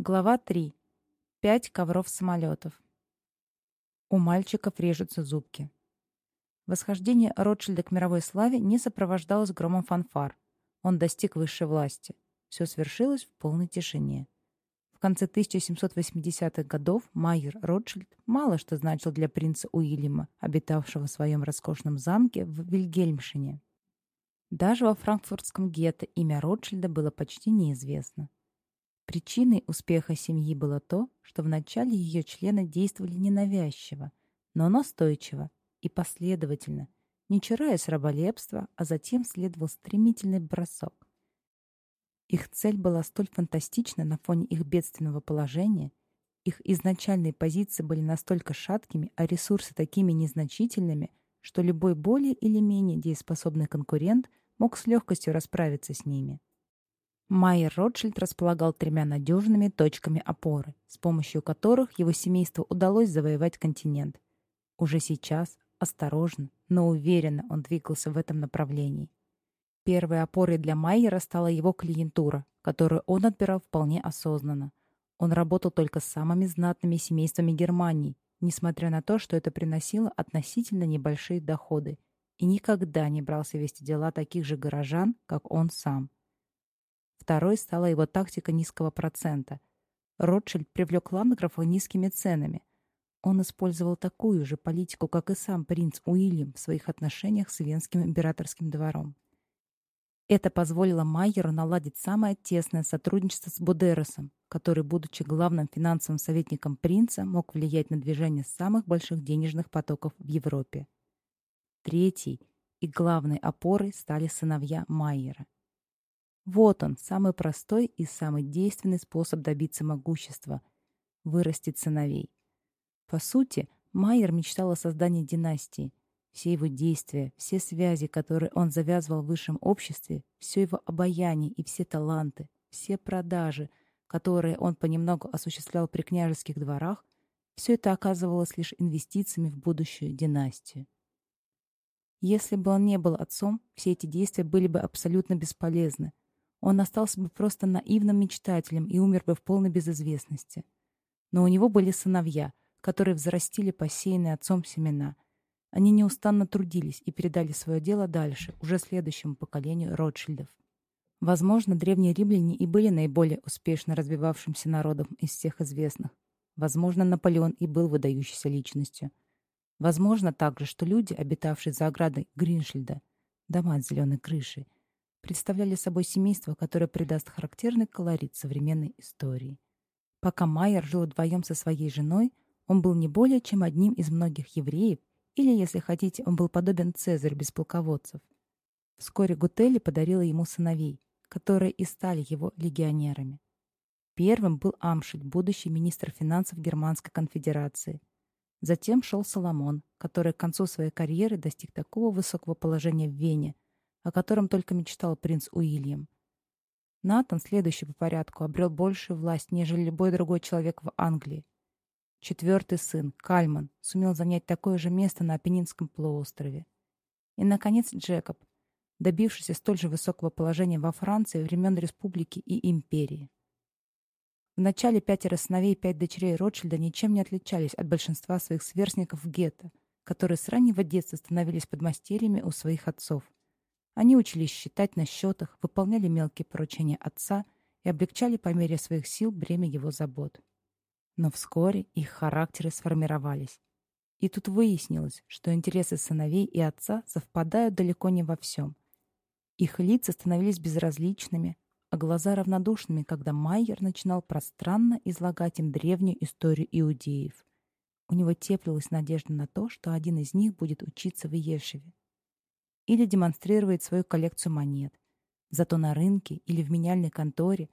Глава 3. Пять ковров самолетов. У мальчиков режутся зубки. Восхождение Ротшильда к мировой славе не сопровождалось громом фанфар. Он достиг высшей власти. Все свершилось в полной тишине. В конце 1780-х годов Майер Ротшильд мало что значил для принца Уильяма, обитавшего в своем роскошном замке в Вильгельмшине. Даже во франкфуртском гетто имя Ротшильда было почти неизвестно. Причиной успеха семьи было то, что вначале ее члены действовали ненавязчиво, но настойчиво и последовательно, не чураясь раболепства, а затем следовал стремительный бросок. Их цель была столь фантастична на фоне их бедственного положения, их изначальные позиции были настолько шаткими, а ресурсы такими незначительными, что любой более или менее дееспособный конкурент мог с легкостью расправиться с ними. Майер Ротшильд располагал тремя надежными точками опоры, с помощью которых его семейству удалось завоевать континент. Уже сейчас, осторожно, но уверенно он двигался в этом направлении. Первой опорой для Майера стала его клиентура, которую он отбирал вполне осознанно. Он работал только с самыми знатными семействами Германии, несмотря на то, что это приносило относительно небольшие доходы, и никогда не брался вести дела таких же горожан, как он сам. Второй стала его тактика низкого процента. Ротшильд привлек ландграфа низкими ценами. Он использовал такую же политику, как и сам принц Уильям в своих отношениях с Венским императорским двором. Это позволило Майеру наладить самое тесное сотрудничество с Будеросом, который, будучи главным финансовым советником принца, мог влиять на движение самых больших денежных потоков в Европе. Третьей и главной опорой стали сыновья Майера – вот он, самый простой и самый действенный способ добиться могущества – вырастить сыновей. По сути, Майер мечтал о создании династии. Все его действия, все связи, которые он завязывал в высшем обществе, все его обаяние и все таланты, все продажи, которые он понемногу осуществлял при княжеских дворах, все это оказывалось лишь инвестициями в будущую династию. Если бы он не был отцом, все эти действия были бы абсолютно бесполезны – он остался бы просто наивным мечтателем и умер бы в полной безызвестности. Но у него были сыновья, которые взрастили посеянные отцом семена. Они неустанно трудились и передали свое дело дальше, уже следующему поколению Ротшильдов. Возможно, древние римляне и были наиболее успешно развивавшимся народом из всех известных. Возможно, Наполеон и был выдающейся личностью. Возможно также, что люди, обитавшие за оградой Гриншильда, дома с зеленой крышей, представляли собой семейство, которое придаст характерный колорит современной истории. Пока Майер жил вдвоем со своей женой, он был не более чем одним из многих евреев, или, если хотите, он был подобен Цезарь без полководцев. Вскоре Гутели подарила ему сыновей, которые и стали его легионерами. Первым был Амшель, будущий министр финансов Германской конфедерации. Затем шел Соломон, который к концу своей карьеры достиг такого высокого положения в Вене, о котором только мечтал принц Уильям. Натан, следующий по порядку, обрел большую власть, нежели любой другой человек в Англии. Четвертый сын, Кальман, сумел занять такое же место на Апеннинском полуострове. И, наконец, Джекоб, добившийся столь же высокого положения во Франции времен Республики и Империи. Вначале пятеро сыновей и пять дочерей Ротшильда ничем не отличались от большинства своих сверстников в гетто, которые с раннего детства становились подмастерьями у своих отцов. Они учились считать на счетах, выполняли мелкие поручения отца и облегчали по мере своих сил бремя его забот. Но вскоре их характеры сформировались. И тут выяснилось, что интересы сыновей и отца совпадают далеко не во всем. Их лица становились безразличными, а глаза равнодушными, когда Майер начинал пространно излагать им древнюю историю иудеев. У него теплилась надежда на то, что один из них будет учиться в Иешеве или демонстрировать свою коллекцию монет. Зато на рынке или в меняльной конторе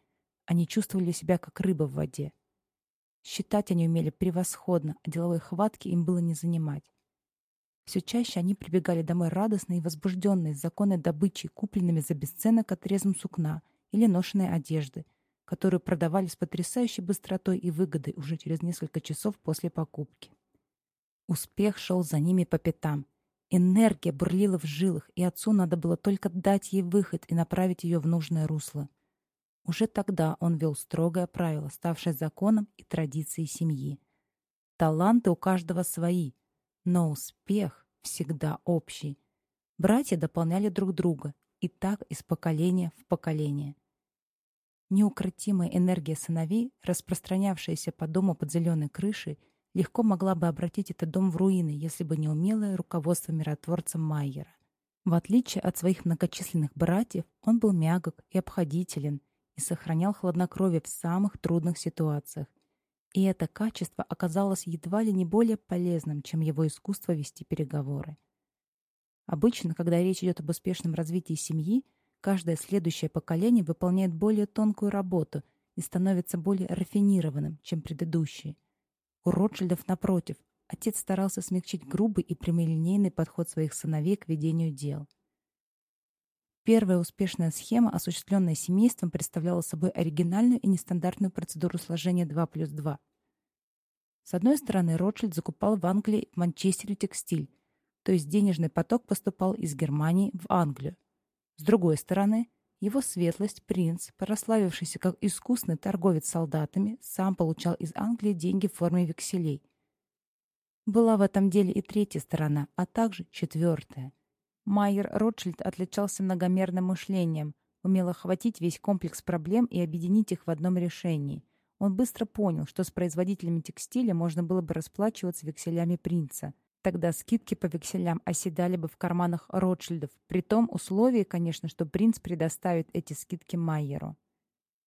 они чувствовали себя как рыба в воде. Считать они умели превосходно, а деловой хватки им было не занимать. Все чаще они прибегали домой радостные и возбужденные с законной добычей, купленными за бесценок отрезом сукна или ношенной одежды, которую продавали с потрясающей быстротой и выгодой уже через несколько часов после покупки. Успех шел за ними по пятам, Энергия бурлила в жилах, и отцу надо было только дать ей выход и направить ее в нужное русло. Уже тогда он вел строгое правило, ставшее законом и традицией семьи. Таланты у каждого свои, но успех всегда общий. Братья дополняли друг друга, и так из поколения в поколение. Неукротимая энергия сыновей, распространявшаяся по дому под зеленой крышей, легко могла бы обратить этот дом в руины, если бы не умелое руководство миротворцем Майера. В отличие от своих многочисленных братьев, он был мягок и обходителен и сохранял хладнокровие в самых трудных ситуациях. И это качество оказалось едва ли не более полезным, чем его искусство вести переговоры. Обычно, когда речь идет об успешном развитии семьи, каждое следующее поколение выполняет более тонкую работу и становится более рафинированным, чем предыдущие. У Ротшильдов, напротив, отец старался смягчить грубый и прямолинейный подход своих сыновей к ведению дел. Первая успешная схема, осуществленная семейством, представляла собой оригинальную и нестандартную процедуру сложения 2 плюс 2. С одной стороны, Ротшильд закупал в Англии в Манчестере текстиль, то есть денежный поток поступал из Германии в Англию. С другой стороны, его светлость, принц, прославившийся как искусный торговец солдатами, сам получал из Англии деньги в форме векселей. Была в этом деле и третья сторона, а также четвертая. Майер Ротшильд отличался многомерным мышлением, умел охватить весь комплекс проблем и объединить их в одном решении. Он быстро понял, что с производителями текстиля можно было бы расплачиваться векселями принца – Тогда скидки по векселям оседали бы в карманах Ротшильдов, при том условии, конечно, что принц предоставит эти скидки Майеру.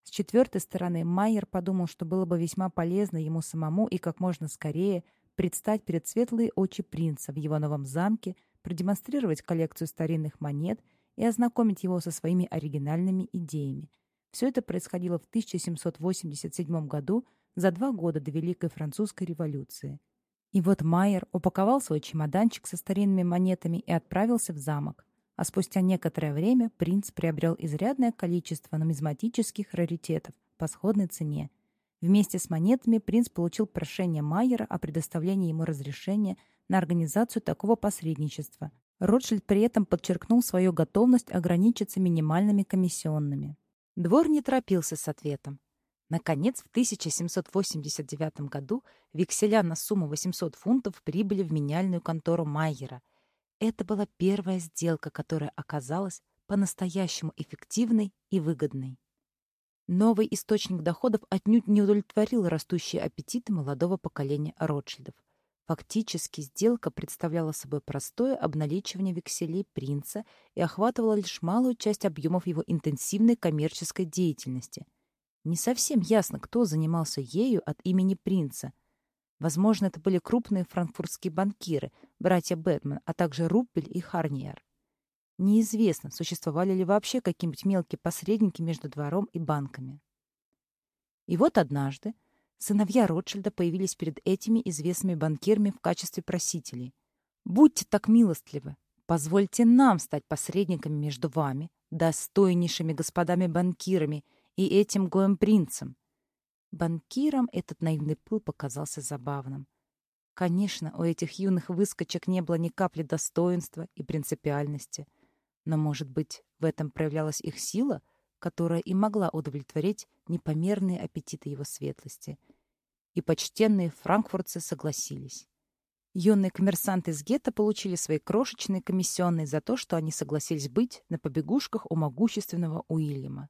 С четвертой стороны, Майер подумал, что было бы весьма полезно ему самому и как можно скорее предстать перед светлые очи принца в его новом замке, продемонстрировать коллекцию старинных монет и ознакомить его со своими оригинальными идеями. Все это происходило в 1787 году, за два года до Великой Французской революции. И вот Майер упаковал свой чемоданчик со старинными монетами и отправился в замок. А спустя некоторое время принц приобрел изрядное количество нумизматических раритетов по сходной цене. Вместе с монетами принц получил прошение Майера о предоставлении ему разрешения на организацию такого посредничества. Ротшильд при этом подчеркнул свою готовность ограничиться минимальными комиссионными. Двор не торопился с ответом. Наконец, в 1789 году векселя на сумму 800 фунтов прибыли в меняльную контору Майера. Это была первая сделка, которая оказалась по-настоящему эффективной и выгодной. Новый источник доходов отнюдь не удовлетворил растущие аппетиты молодого поколения Ротшильдов. Фактически сделка представляла собой простое обналичивание векселей принца и охватывала лишь малую часть объемов его интенсивной коммерческой деятельности – не совсем ясно, кто занимался ею от имени принца. Возможно, это были крупные франкфуртские банкиры, братья Бэтмен, а также Руппель и Харниер. Неизвестно, существовали ли вообще какие-нибудь мелкие посредники между двором и банками. И вот однажды сыновья Ротшильда появились перед этими известными банкирами в качестве просителей. «Будьте так милостливы, позвольте нам стать посредниками между вами, достойнейшими господами-банкирами, и этим гоем принцем. Банкирам этот наивный пыл показался забавным. Конечно, у этих юных выскочек не было ни капли достоинства и принципиальности. Но, может быть, в этом проявлялась их сила, которая и могла удовлетворить непомерные аппетиты его светлости. И почтенные франкфуртцы согласились. Юные коммерсанты из гетто получили свои крошечные комиссионные за то, что они согласились быть на побегушках у могущественного Уильяма.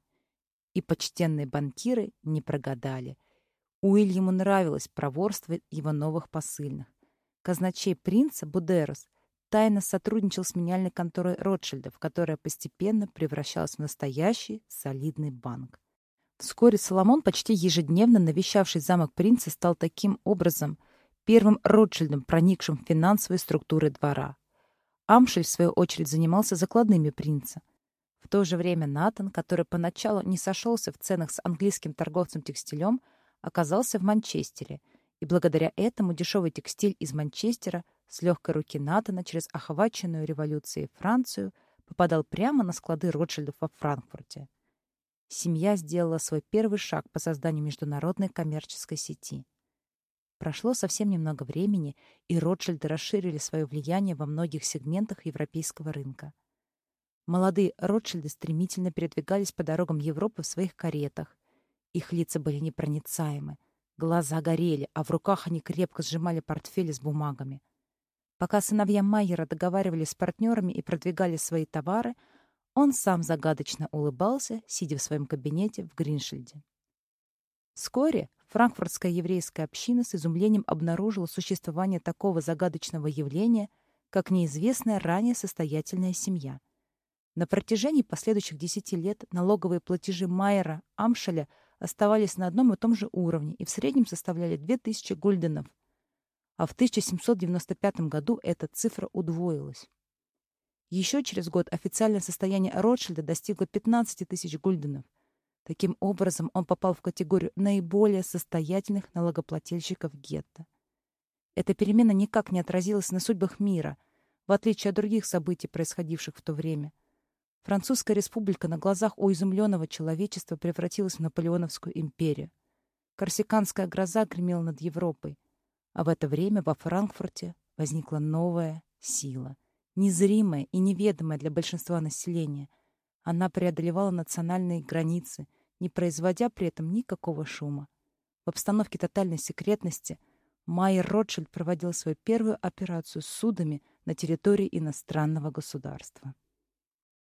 И почтенные банкиры не прогадали. Уильяму нравилось проворство его новых посыльных. Казначей принца Будерос тайно сотрудничал с меняльной конторой Ротшильдов, которая постепенно превращалась в настоящий солидный банк. Вскоре Соломон, почти ежедневно навещавший замок принца, стал таким образом первым Ротшильдом, проникшим в финансовые структуры двора. Амшель, в свою очередь, занимался закладными принца. В то же время Натан, который поначалу не сошелся в ценах с английским торговцем текстилем, оказался в Манчестере, и благодаря этому дешевый текстиль из Манчестера с легкой руки Натана через охваченную революцией Францию попадал прямо на склады Ротшильдов во Франкфурте. Семья сделала свой первый шаг по созданию международной коммерческой сети. Прошло совсем немного времени, и Ротшильды расширили свое влияние во многих сегментах европейского рынка. Молодые Ротшильды стремительно передвигались по дорогам Европы в своих каретах. Их лица были непроницаемы, глаза горели, а в руках они крепко сжимали портфели с бумагами. Пока сыновья Майера договаривались с партнерами и продвигали свои товары, он сам загадочно улыбался, сидя в своем кабинете в Гриншильде. Вскоре франкфуртская еврейская община с изумлением обнаружила существование такого загадочного явления, как неизвестная ранее состоятельная семья. На протяжении последующих десяти лет налоговые платежи Майера Амшеля оставались на одном и том же уровне и в среднем составляли 2000 гульденов, а в 1795 году эта цифра удвоилась. Еще через год официальное состояние Ротшильда достигло 15 тысяч гульденов – Таким образом, он попал в категорию наиболее состоятельных налогоплательщиков гетто. Эта перемена никак не отразилась на судьбах мира, в отличие от других событий, происходивших в то время. Французская республика на глазах у изумленного человечества превратилась в Наполеоновскую империю. Корсиканская гроза гремела над Европой, а в это время во Франкфурте возникла новая сила, незримая и неведомая для большинства населения. Она преодолевала национальные границы — не производя при этом никакого шума. В обстановке тотальной секретности Майер Ротшильд проводил свою первую операцию с судами на территории иностранного государства.